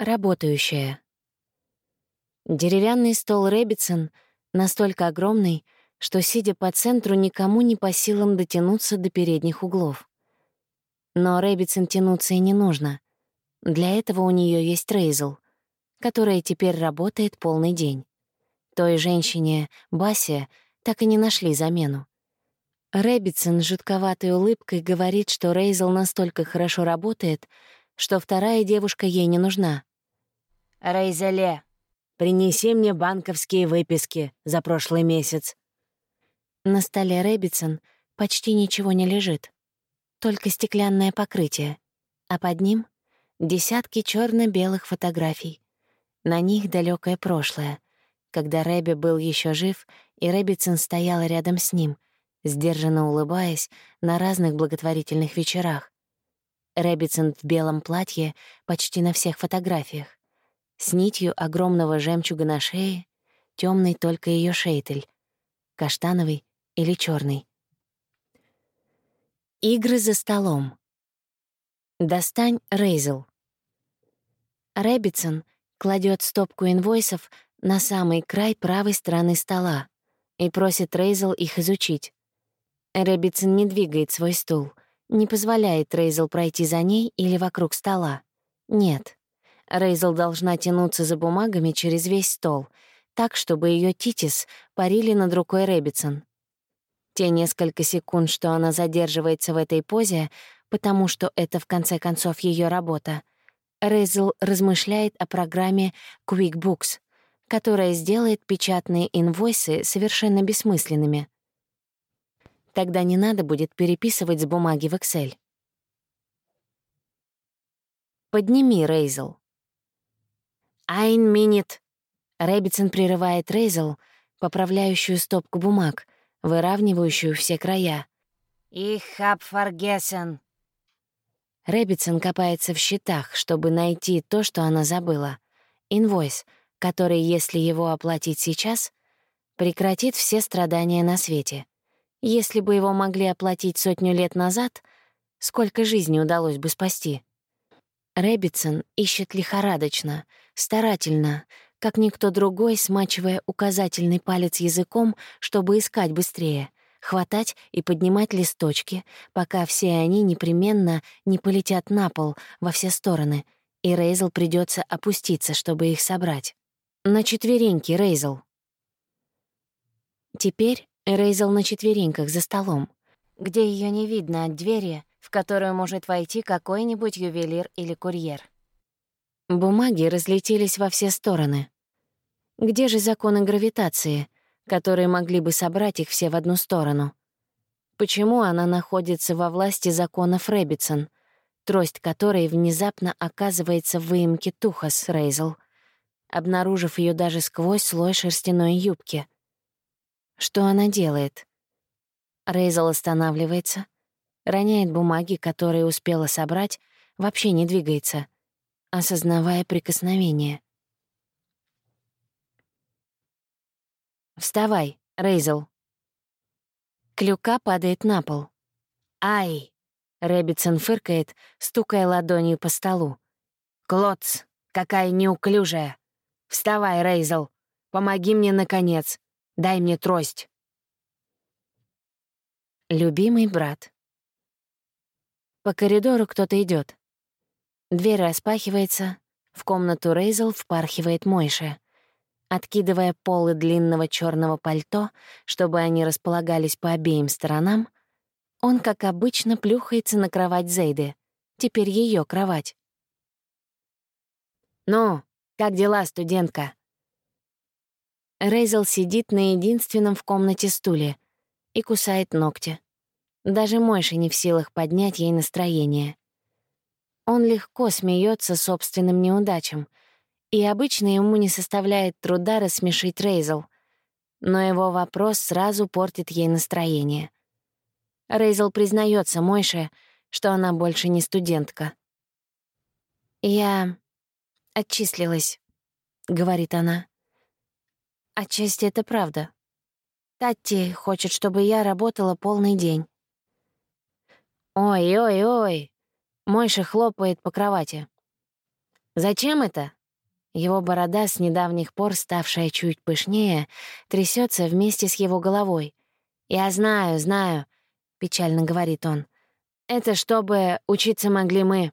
Работающая. Деревянный стол Ребецин настолько огромный, что, сидя по центру, никому не по силам дотянуться до передних углов. Но Ребецин тянуться и не нужно. Для этого у нее есть Рейзел, которая теперь работает полный день. Той женщине, Басе, так и не нашли замену. Ребецин с жутковатой улыбкой говорит, что Рейзел настолько хорошо работает, что вторая девушка ей не нужна. «Рейзеле, принеси мне банковские выписки за прошлый месяц». На столе Ребецин почти ничего не лежит, только стеклянное покрытие, а под ним — десятки черно белых фотографий. На них далекое прошлое, когда Рэбби был еще жив, и Ребецин стояла рядом с ним, сдержанно улыбаясь на разных благотворительных вечерах, Рэббитсон в белом платье почти на всех фотографиях. С нитью огромного жемчуга на шее, темный только ее шейтель, каштановый или черный. Игры за столом. Достань Рейзел. Рэббитсон кладет стопку инвойсов на самый край правой стороны стола и просит Рейзел их изучить. Ребецин не двигает свой стул — не позволяет Рейзел пройти за ней или вокруг стола. Нет. Рейзел должна тянуться за бумагами через весь стол, так, чтобы ее титис парили над рукой Ребецин. Те несколько секунд, что она задерживается в этой позе, потому что это, в конце концов, ее работа, Рейзел размышляет о программе QuickBooks, которая сделает печатные инвойсы совершенно бессмысленными. Тогда не надо будет переписывать с бумаги в Excel. Подними, Рейзел. «Ein минит. Рэббитсон прерывает Рейзел, поправляющую стопку бумаг, выравнивающую все края. «Ich hab vergessen». Ребецин копается в счетах, чтобы найти то, что она забыла. Инвойс, который, если его оплатить сейчас, прекратит все страдания на свете. Если бы его могли оплатить сотню лет назад, сколько жизней удалось бы спасти? Ребецин ищет лихорадочно, старательно, как никто другой, смачивая указательный палец языком, чтобы искать быстрее, хватать и поднимать листочки, пока все они непременно не полетят на пол во все стороны, и Рейзел придется опуститься, чтобы их собрать. На четвереньки, Рейзел. Теперь Рейзел на четвереньках за столом, где ее не видно от двери, в которую может войти какой-нибудь ювелир или курьер. Бумаги разлетелись во все стороны. Где же законы гравитации, которые могли бы собрать их все в одну сторону? Почему она находится во власти законов Рэббитсон, трость которой внезапно оказывается в выемке Тухас Рейзел, обнаружив ее даже сквозь слой шерстяной юбки — что она делает? Рейзел останавливается, роняет бумаги, которые успела собрать, вообще не двигается, осознавая прикосновение. «Вставай, Рейзел!» Клюка падает на пол. «Ай!» — Рэббитсон фыркает, стукая ладонью по столу. «Клоц, какая неуклюжая! Вставай, Рейзел! Помоги мне, наконец! Дай мне трость. Любимый брат. По коридору кто-то идет. Дверь распахивается, в комнату Рейзел впархивает Мойша. Откидывая полы длинного черного пальто, чтобы они располагались по обеим сторонам, он, как обычно, плюхается на кровать Зейды. Теперь ее кровать. «Ну, как дела, студентка?» Рейзел сидит на единственном в комнате стуле и кусает ногти. Даже Мойша не в силах поднять ей настроение. Он легко смеется собственным неудачам, и обычно ему не составляет труда рассмешить Рейзел, но его вопрос сразу портит ей настроение. Рейзел признается Мойше, что она больше не студентка. «Я отчислилась», — говорит она. Отчасти это правда. Татти хочет, чтобы я работала полный день. Ой-ой-ой. Мойша хлопает по кровати. «Зачем это?» Его борода, с недавних пор ставшая чуть пышнее, трясется вместе с его головой. «Я знаю, знаю», — печально говорит он. «Это чтобы учиться могли мы».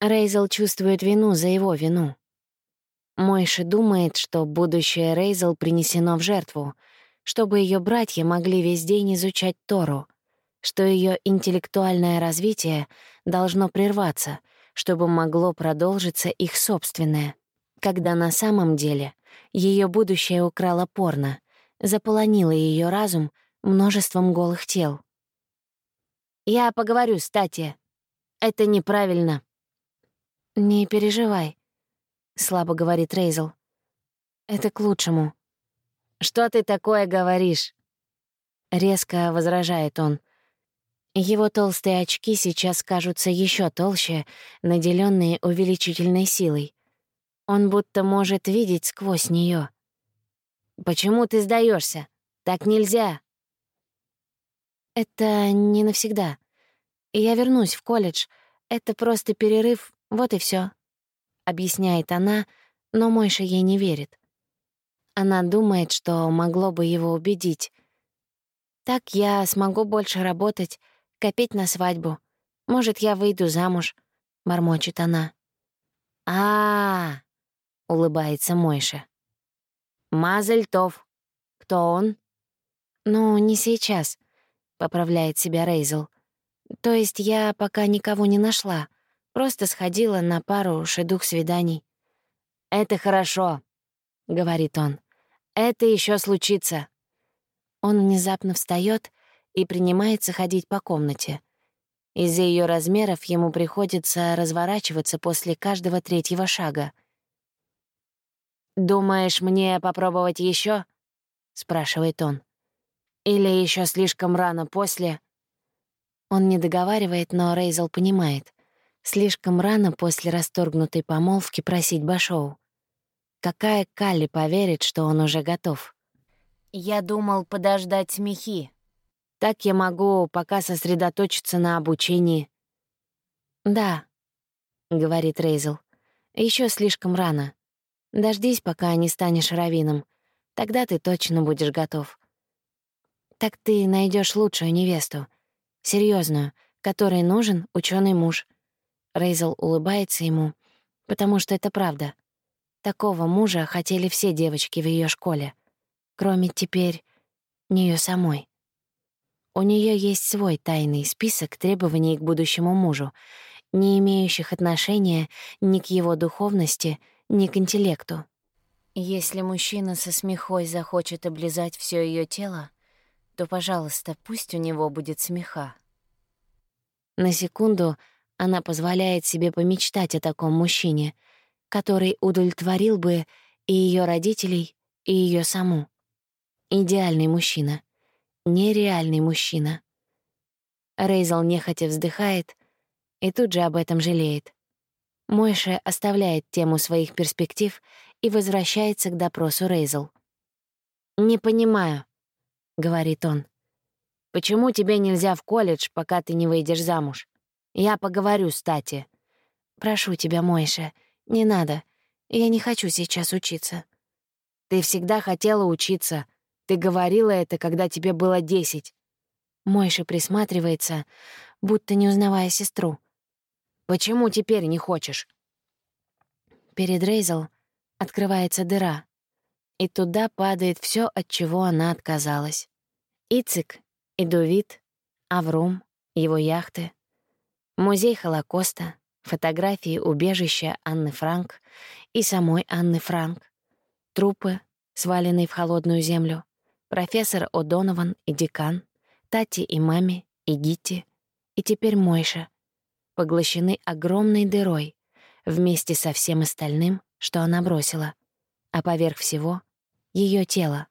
Рейзел чувствует вину за его вину. Мойши думает, что будущее Рейзел принесено в жертву, чтобы ее братья могли весь день изучать Тору, что ее интеллектуальное развитие должно прерваться — чтобы могло продолжиться их собственное, когда на самом деле ее будущее украло порно, заполонило ее разум множеством голых тел. «Я поговорю с Тати. Это неправильно». «Не переживай», — слабо говорит Рейзел. «Это к лучшему». «Что ты такое говоришь?» Резко возражает он — его толстые очки сейчас кажутся еще толще, наделенные увеличительной силой. Он будто может видеть сквозь нее. «Почему ты сдаешься? Так нельзя!» «Это не навсегда. Я вернусь в колледж. Это просто перерыв, вот и все, объясняет она, но Мойша ей не верит. Она думает, что могло бы его убедить. «Так я смогу больше работать, копить на свадьбу. Может, я выйду замуж», — мормочет она. а, -а, -а улыбается Мойша. «Мазельтов. Кто он?» «Ну, не сейчас», — поправляет себя Рейзел. «То есть я пока никого не нашла. Просто сходила на пару шедух свиданий». «Это хорошо», — говорит он. «Это еще случится». Он внезапно встает и принимается ходить по комнате. Из-за ее размеров ему приходится разворачиваться после каждого третьего шага. «Думаешь, мне попробовать еще? спрашивает он. «Или еще слишком рано после?» Он не договаривает, но Рейзел понимает. Слишком рано после расторгнутой помолвки просить Башоу. Какая Калли поверит, что он уже готов? «Я думал подождать смехи», так я могу пока сосредоточиться на обучении». «Да», — говорит Рейзел, — «ещё слишком рано. Дождись, пока не станешь раввином. Тогда ты точно будешь готов. Так ты найдёшь лучшую невесту, серьёзную, которой нужен учёный муж». Рейзел улыбается ему, потому что это правда. Такого мужа хотели все девочки в её школе, кроме теперь неё самой. У нее есть свой тайный список требований к будущему мужу, не имеющих отношения ни к его духовности, ни к интеллекту. Если мужчина со смехой захочет облизать все ее тело, то, пожалуйста, пусть у него будет смеха. На секунду она позволяет себе помечтать о таком мужчине, который удовлетворил бы и ее родителей, и ее саму. Идеальный мужчина — нереальный мужчина. Рейзел нехотя вздыхает и тут же об этом жалеет. Мойша оставляет тему своих перспектив и возвращается к допросу Рейзел. «Не понимаю», — говорит он. «Почему тебе нельзя в колледж, пока ты не выйдешь замуж? Я поговорю с Тати». «Прошу тебя, Мойша, не надо. Я не хочу сейчас учиться». «Ты всегда хотела учиться. Ты говорила это, когда тебе было десять». Мойша присматривается, будто не узнавая сестру. «Почему теперь не хочешь?» Перед Рейзел открывается дыра, и туда падает все, от чего она отказалась. Ицик, Идувит, Аврум, его яхты, музей Холокоста, фотографии убежища Анны Франк и самой Анны Франк, трупы, сваленные в холодную землю, профессор О'Донован и декан, Тати и Мами, и Гитти, и теперь Мойша, поглощены огромной дырой вместе со всем остальным, что она бросила, а поверх всего — ее тело,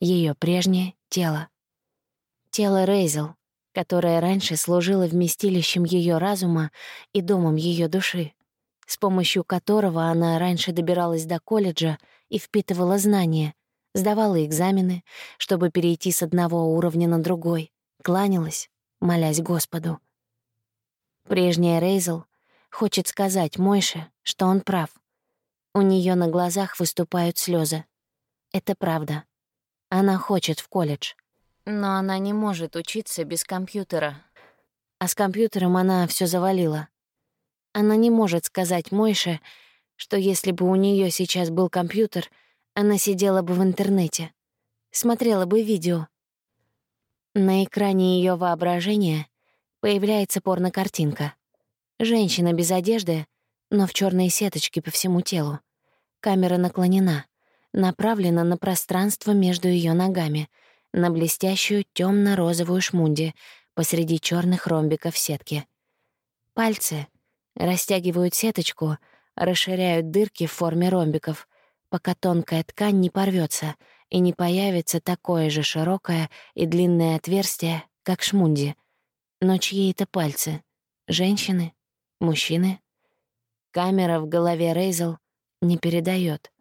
ее прежнее тело. Тело Рейзел, которое раньше служило вместилищем ее разума и домом ее души, с помощью которого она раньше добиралась до колледжа и впитывала знания, сдавала экзамены, чтобы перейти с одного уровня на другой, кланялась, молясь Господу. Прежняя Рейзел хочет сказать Мойше, что он прав. У нее на глазах выступают слезы. Это правда. Она хочет в колледж. Но она не может учиться без компьютера. А с компьютером она все завалила. Она не может сказать Мойше, что если бы у нее сейчас был компьютер, она сидела бы в интернете, смотрела бы видео. На экране ее воображения появляется порнокартинка. Женщина без одежды, но в черной сеточке по всему телу. Камера наклонена, направлена на пространство между ее ногами, на блестящую темно розовую шмунди посреди черных ромбиков сетки. Пальцы растягивают сеточку, расширяют дырки в форме ромбиков, пока тонкая ткань не порвется и не появится такое же широкое и длинное отверстие, как шмунди. Но чьи это пальцы? Женщины? Мужчины? Камера в голове Рейзел не передает.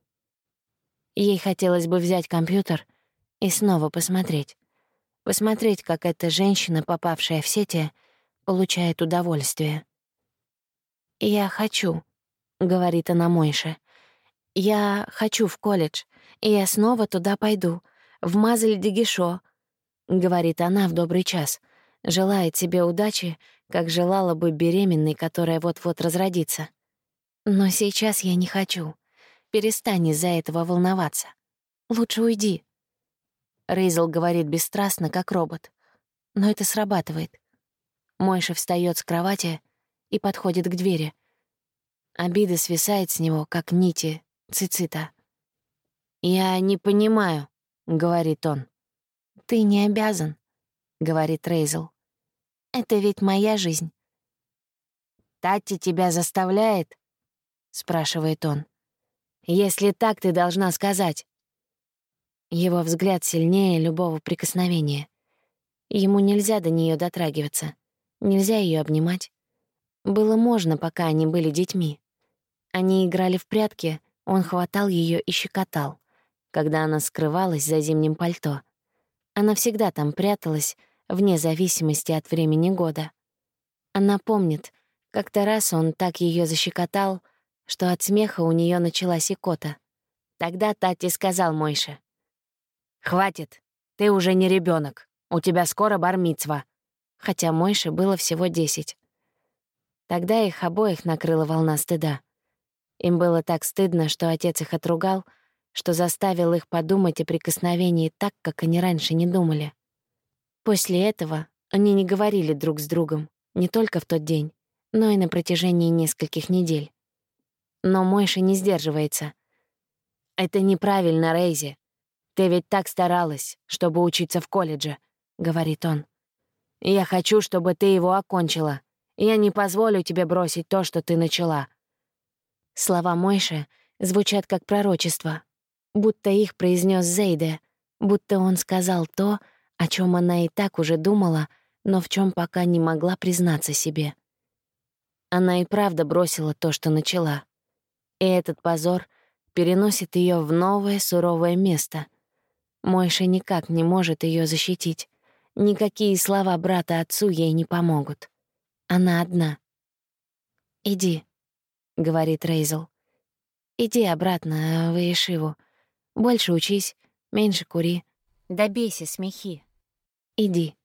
Ей хотелось бы взять компьютер и снова посмотреть. Посмотреть, как эта женщина, попавшая в сети, получает удовольствие. «Я хочу», — говорит она Мойше. «Я хочу в колледж, и я снова туда пойду, в Мазель-Дегишо», — говорит она в добрый час. Желает себе удачи, как желала бы беременной, которая вот-вот разродится. Но сейчас я не хочу. Перестань из-за этого волноваться. Лучше уйди. Рейзел говорит бесстрастно, как робот. Но это срабатывает. Мойша встает с кровати и подходит к двери. Обида свисает с него, как нити цицита. «Я не понимаю», — говорит он. «Ты не обязан», — говорит Рейзел. «Это ведь моя жизнь». «Тати тебя заставляет?» — спрашивает он. «Если так, ты должна сказать». Его взгляд сильнее любого прикосновения. Ему нельзя до нее дотрагиваться, нельзя ее обнимать. Было можно, пока они были детьми. Они играли в прятки, он хватал ее и щекотал, когда она скрывалась за зимним пальто. Она всегда там пряталась, вне зависимости от времени года. Она помнит, как-то раз он так ее защекотал, что от смеха у нее началась икота. Тогда Тати сказал Мойше. «Хватит, ты уже не ребенок, у тебя скоро бармицва», хотя Мойше было всего десять. Тогда их обоих накрыла волна стыда. Им было так стыдно, что отец их отругал, что заставил их подумать о прикосновении так, как они раньше не думали. После этого они не говорили друг с другом, не только в тот день, но и на протяжении нескольких недель. Но Мойша не сдерживается. «Это неправильно, Рейзи. Ты ведь так старалась, чтобы учиться в колледже», — говорит он. «Я хочу, чтобы ты его окончила. Я не позволю тебе бросить то, что ты начала». Слова Мойши звучат как пророчество, будто их произнес Зейде, будто он сказал то, о чем она и так уже думала, но в чем пока не могла признаться себе. Она и правда бросила то, что начала. И этот позор переносит ее в новое суровое место. Мойша никак не может ее защитить. Никакие слова брата отцу ей не помогут. Она одна. «Иди», — говорит Рейзел. «Иди обратно в Ишиву. Больше учись, меньше кури. Добейся смехи. Иди».